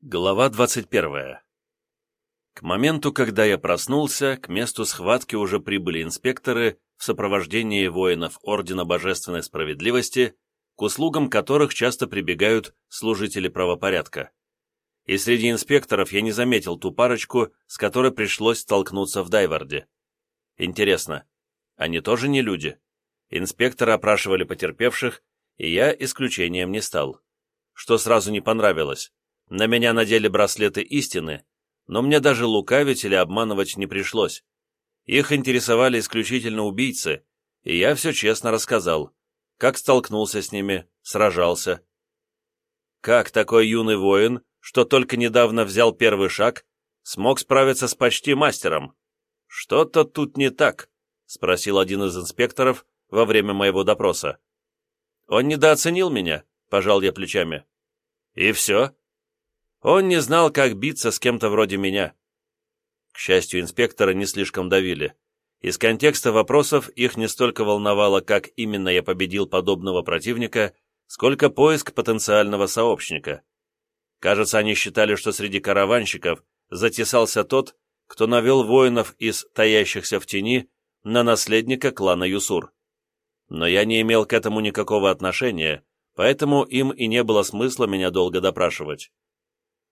Глава 21. К моменту, когда я проснулся, к месту схватки уже прибыли инспекторы в сопровождении воинов Ордена Божественной Справедливости, к услугам которых часто прибегают служители правопорядка. И среди инспекторов я не заметил ту парочку, с которой пришлось столкнуться в Дайварде. Интересно, они тоже не люди? Инспекторы опрашивали потерпевших, и я исключением не стал. Что сразу не понравилось на меня надели браслеты истины, но мне даже лукавить или обманывать не пришлось. Их интересовали исключительно убийцы, и я все честно рассказал, как столкнулся с ними, сражался. Как такой юный воин, что только недавно взял первый шаг, смог справиться с почти мастером? Что-то тут не так, спросил один из инспекторов во время моего допроса. Он недооценил меня, пожал я плечами. И все? Он не знал, как биться с кем-то вроде меня. К счастью, инспектора не слишком давили. Из контекста вопросов их не столько волновало, как именно я победил подобного противника, сколько поиск потенциального сообщника. Кажется, они считали, что среди караванщиков затесался тот, кто навел воинов из таящихся в тени на наследника клана Юсур. Но я не имел к этому никакого отношения, поэтому им и не было смысла меня долго допрашивать.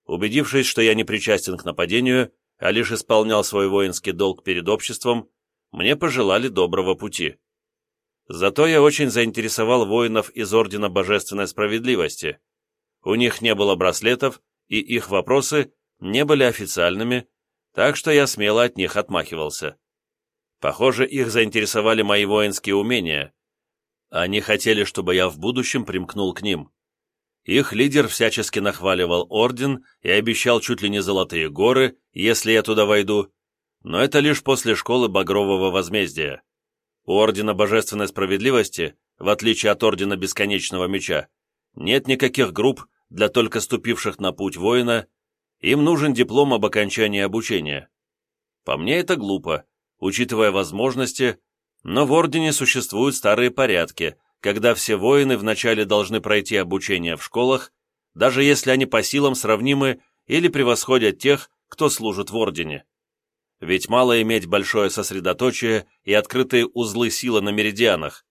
Убедившись, что я не причастен к нападению, а лишь исполнял свой воинский долг перед обществом, мне пожелали доброго пути. Зато я очень заинтересовал воинов из Ордена Божественной Справедливости. У них не было браслетов, и их вопросы не были официальными, так что я смело от них отмахивался. Похоже, их заинтересовали мои воинские умения. Они хотели, чтобы я в будущем примкнул к ним. Их лидер всячески нахваливал орден и обещал чуть ли не золотые горы, если я туда войду, но это лишь после школы Багрового возмездия. У Ордена Божественной Справедливости, в отличие от Ордена Бесконечного Меча, нет никаких групп для только ступивших на путь воина, им нужен диплом об окончании обучения. По мне это глупо, учитывая возможности, но в Ордене существуют старые порядки, когда все воины вначале должны пройти обучение в школах, даже если они по силам сравнимы или превосходят тех, кто служит в Ордене. Ведь мало иметь большое сосредоточие и открытые узлы силы на меридианах.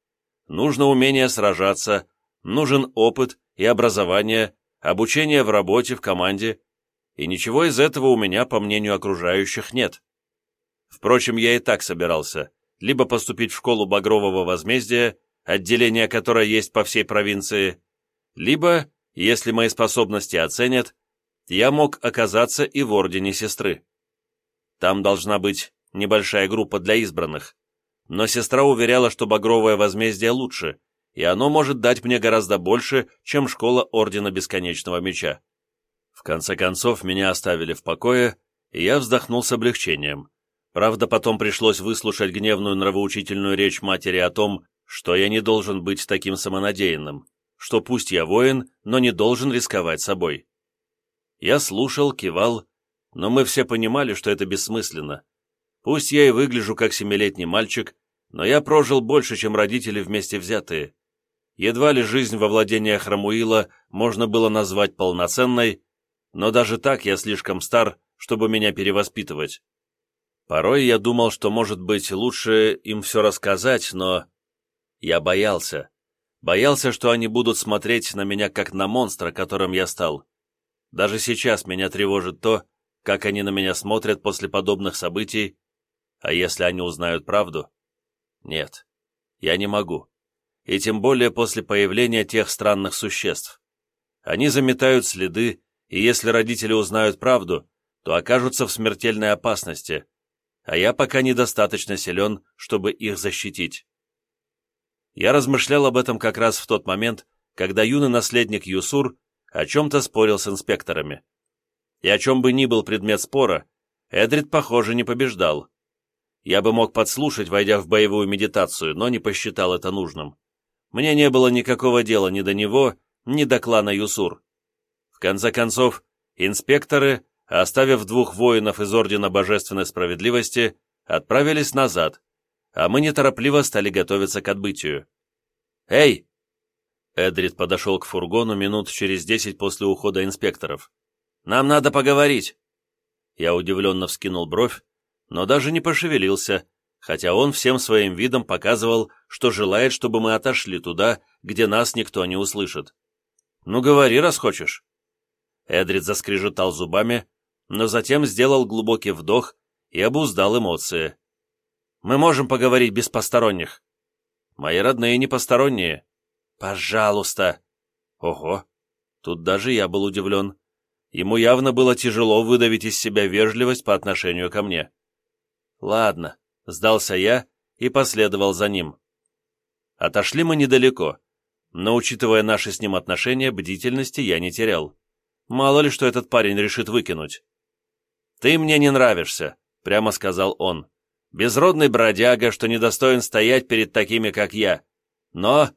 Нужно умение сражаться, нужен опыт и образование, обучение в работе, в команде, и ничего из этого у меня, по мнению окружающих, нет. Впрочем, я и так собирался либо поступить в школу Багрового возмездия, отделение которое есть по всей провинции, либо, если мои способности оценят, я мог оказаться и в Ордене Сестры. Там должна быть небольшая группа для избранных, но сестра уверяла, что Багровое возмездие лучше, и оно может дать мне гораздо больше, чем школа Ордена Бесконечного Меча. В конце концов, меня оставили в покое, и я вздохнул с облегчением. Правда, потом пришлось выслушать гневную нравоучительную речь матери о том, что я не должен быть таким самонадеянным, что пусть я воин, но не должен рисковать собой. Я слушал, кивал, но мы все понимали, что это бессмысленно. Пусть я и выгляжу как семилетний мальчик, но я прожил больше, чем родители вместе взятые. Едва ли жизнь во владениях Рамуила можно было назвать полноценной, но даже так я слишком стар, чтобы меня перевоспитывать. Порой я думал, что, может быть, лучше им все рассказать, но я боялся. Боялся, что они будут смотреть на меня как на монстра, которым я стал. Даже сейчас меня тревожит то, как они на меня смотрят после подобных событий, а если они узнают правду? Нет, я не могу. И тем более после появления тех странных существ. Они заметают следы, и если родители узнают правду, то окажутся в смертельной опасности, а я пока недостаточно силен, чтобы их защитить. Я размышлял об этом как раз в тот момент, когда юный наследник Юсур о чем-то спорил с инспекторами. И о чем бы ни был предмет спора, Эдрид, похоже, не побеждал. Я бы мог подслушать, войдя в боевую медитацию, но не посчитал это нужным. Мне не было никакого дела ни до него, ни до клана Юсур. В конце концов, инспекторы, оставив двух воинов из Ордена Божественной Справедливости, отправились назад, а мы неторопливо стали готовиться к отбытию. «Эй!» Эдрид подошел к фургону минут через десять после ухода инспекторов. Нам надо поговорить!» Я удивленно вскинул бровь, но даже не пошевелился, хотя он всем своим видом показывал, что желает, чтобы мы отошли туда, где нас никто не услышит. «Ну, говори, раз хочешь». Эдрид заскрежетал зубами, но затем сделал глубокий вдох и обуздал эмоции. «Мы можем поговорить без посторонних». «Мои родные не посторонние». «Пожалуйста». «Ого». Тут даже я был удивлен. Ему явно было тяжело выдавить из себя вежливость по отношению ко мне. «Ладно», — сдался я и последовал за ним. Отошли мы недалеко, но, учитывая наши с ним отношения, бдительности я не терял. Мало ли, что этот парень решит выкинуть. «Ты мне не нравишься», — прямо сказал он. «Безродный бродяга, что недостоин стоять перед такими, как я. Но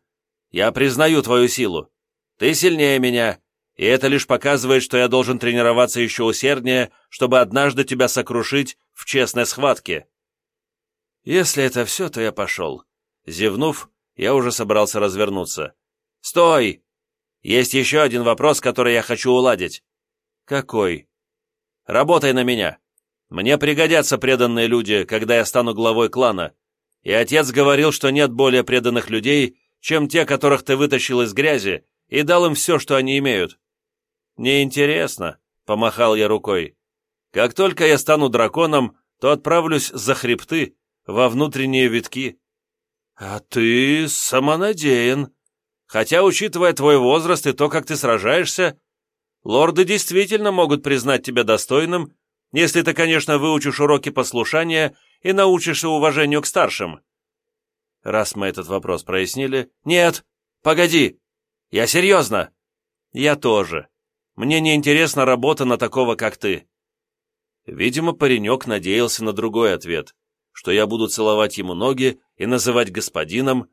я признаю твою силу. Ты сильнее меня, и это лишь показывает, что я должен тренироваться еще усерднее, чтобы однажды тебя сокрушить в честной схватке». «Если это все, то я пошел». Зевнув, я уже собрался развернуться. «Стой! Есть еще один вопрос, который я хочу уладить». «Какой?» «Работай на меня. Мне пригодятся преданные люди, когда я стану главой клана. И отец говорил, что нет более преданных людей, чем те, которых ты вытащил из грязи и дал им все, что они имеют». «Неинтересно», — помахал я рукой. «Как только я стану драконом, то отправлюсь за хребты, во внутренние витки». «А ты самонадеян», Хотя, учитывая твой возраст и то, как ты сражаешься, лорды действительно могут признать тебя достойным, если ты, конечно, выучишь уроки послушания и научишься уважению к старшим. Раз мы этот вопрос прояснили... Нет, погоди, я серьезно. Я тоже. Мне не интересна работа на такого, как ты. Видимо, паренек надеялся на другой ответ, что я буду целовать ему ноги и называть господином,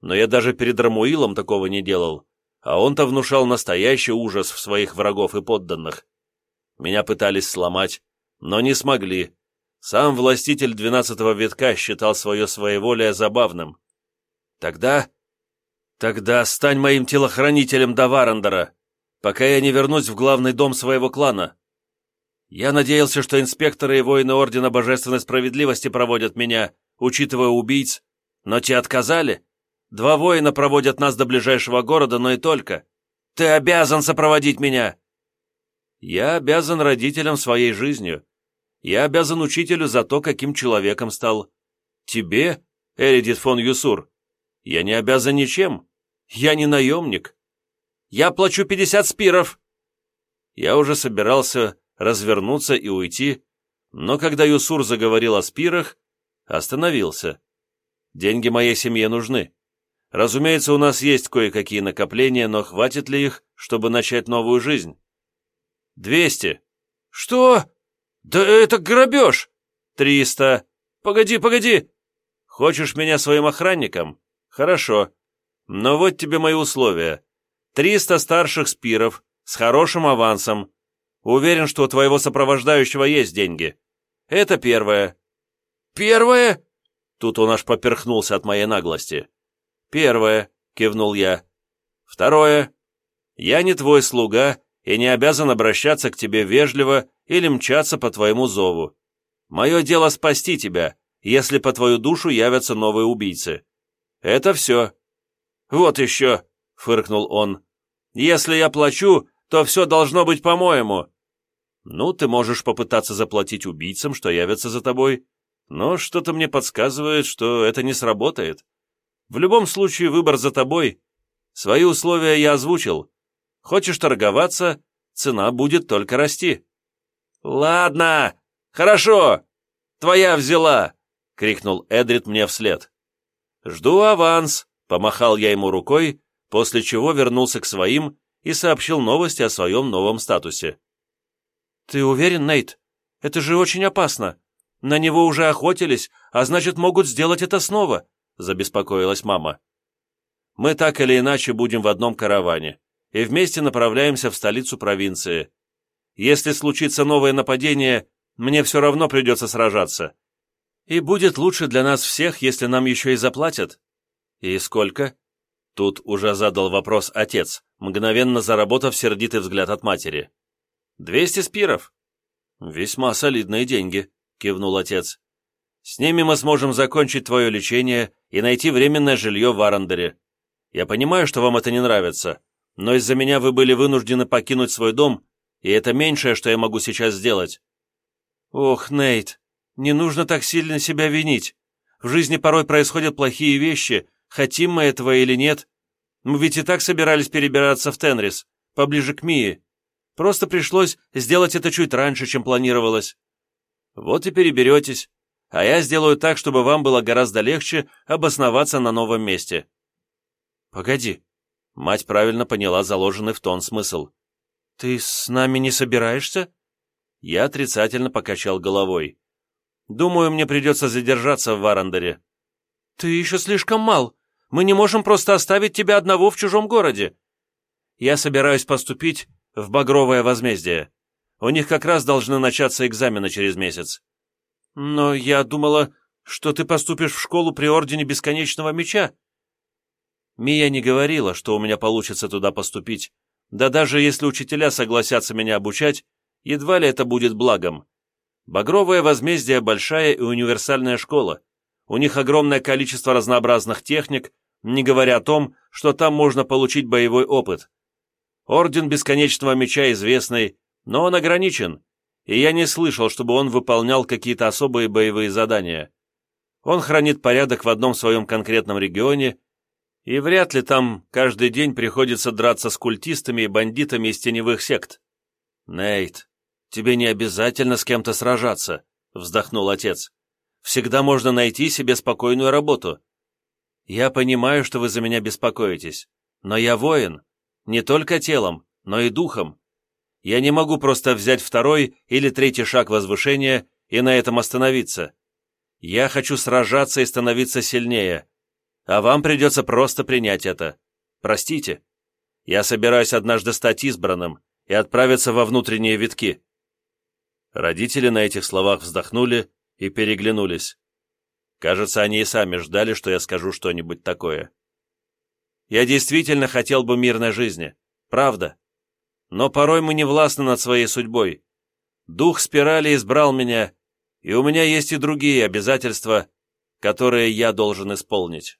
но я даже перед Рамуилом такого не делал, а он-то внушал настоящий ужас в своих врагов и подданных. Меня пытались сломать, но не смогли. Сам властитель двенадцатого витка считал свое своеволие забавным. Тогда... Тогда стань моим телохранителем до Варандера, пока я не вернусь в главный дом своего клана. Я надеялся, что инспекторы и воины Ордена Божественной Справедливости проводят меня, учитывая убийц, но те отказали. Два воина проводят нас до ближайшего города, но и только. Ты обязан сопроводить меня!» «Я обязан родителям своей жизнью. Я обязан учителю за то, каким человеком стал. Тебе, Эридит фон Юсур, я не обязан ничем. Я не наемник. Я плачу пятьдесят спиров!» Я уже собирался развернуться и уйти, но когда Юсур заговорил о спирах, остановился. Деньги моей семье нужны. Разумеется, у нас есть кое-какие накопления, но хватит ли их, чтобы начать новую жизнь? Двести. Что? Да это грабеж! Триста. Погоди, погоди. Хочешь меня своим охранником? Хорошо. Но вот тебе мои условия. Триста старших спиров с хорошим авансом. Уверен, что у твоего сопровождающего есть деньги. Это первое. Первое? Тут он аж поперхнулся от моей наглости. «Первое», — кивнул я. «Второе. Я не твой слуга и не обязан обращаться к тебе вежливо или мчаться по твоему зову. Мое дело спасти тебя, если по твою душу явятся новые убийцы. Это все». «Вот еще», — фыркнул он. «Если я плачу, то все должно быть по-моему». «Ну, ты можешь попытаться заплатить убийцам, что явятся за тобой, но что-то мне подсказывает, что это не сработает. В любом случае выбор за тобой. Свои условия я озвучил. Хочешь торговаться, цена будет только расти». «Ладно, хорошо, твоя взяла!» — крикнул Эдрид мне вслед. «Жду аванс», — помахал я ему рукой, после чего вернулся к своим и сообщил новости о своем новом статусе. «Ты уверен, Нейт? Это же очень опасно. На него уже охотились, а значит, могут сделать это снова забеспокоилась мама. «Мы так или иначе будем в одном караване и вместе направляемся в столицу провинции. Если случится новое нападение, мне все равно придется сражаться. И будет лучше для нас всех, если нам еще и заплатят». «И сколько?» Тут уже задал вопрос отец, мгновенно заработав сердитый взгляд от матери. «Двести спиров». «Весьма солидные деньги», — кивнул отец. «С ними мы сможем закончить твое лечение и найти временное жилье в Арандере. Я понимаю, что вам это не нравится, но из-за меня вы были вынуждены покинуть свой дом, и это меньшее, что я могу сейчас сделать». «Ох, Нейт, не нужно так сильно себя винить. В жизни порой происходят плохие вещи, хотим мы этого или нет. Мы ведь и так собирались перебираться в Тенрис, поближе к Мии. Просто пришлось сделать это чуть раньше, чем планировалось. Вот и переберетесь, а я сделаю так, чтобы вам было гораздо легче обосноваться на новом месте. Погоди. Мать правильно поняла заложенный в тон смысл. Ты с нами не собираешься? Я отрицательно покачал головой. Думаю, мне придется задержаться в Варандере. Ты еще слишком мал. Мы не можем просто оставить тебя одного в чужом городе. Я собираюсь поступить в Багровое возмездие. У них как раз должны начаться экзамены через месяц. Но я думала, что ты поступишь в школу при Ордене Бесконечного Меча. Мия не говорила, что у меня получится туда поступить. Да даже если учителя согласятся меня обучать, едва ли это будет благом. Багровое возмездие – большая и универсальная школа. У них огромное количество разнообразных техник, не говоря о том, что там можно получить боевой опыт. Орден Бесконечного Меча известный, но он ограничен, и я не слышал, чтобы он выполнял какие-то особые боевые задания. Он хранит порядок в одном своем конкретном регионе, и вряд ли там каждый день приходится драться с культистами и бандитами из теневых сект. Нейт, «Тебе не обязательно с кем-то сражаться», — вздохнул отец. «Всегда можно найти себе спокойную работу. Я понимаю, что вы за меня беспокоитесь, но я воин, не только телом, но и духом. Я не могу просто взять второй или третий шаг возвышения и на этом остановиться. Я хочу сражаться и становиться сильнее, а вам придется просто принять это. Простите. Я собираюсь однажды стать избранным и отправиться во внутренние витки. Родители на этих словах вздохнули и переглянулись. Кажется, они и сами ждали, что я скажу что-нибудь такое. Я действительно хотел бы мирной жизни, правда. Но порой мы не властны над своей судьбой. Дух спирали избрал меня, и у меня есть и другие обязательства, которые я должен исполнить.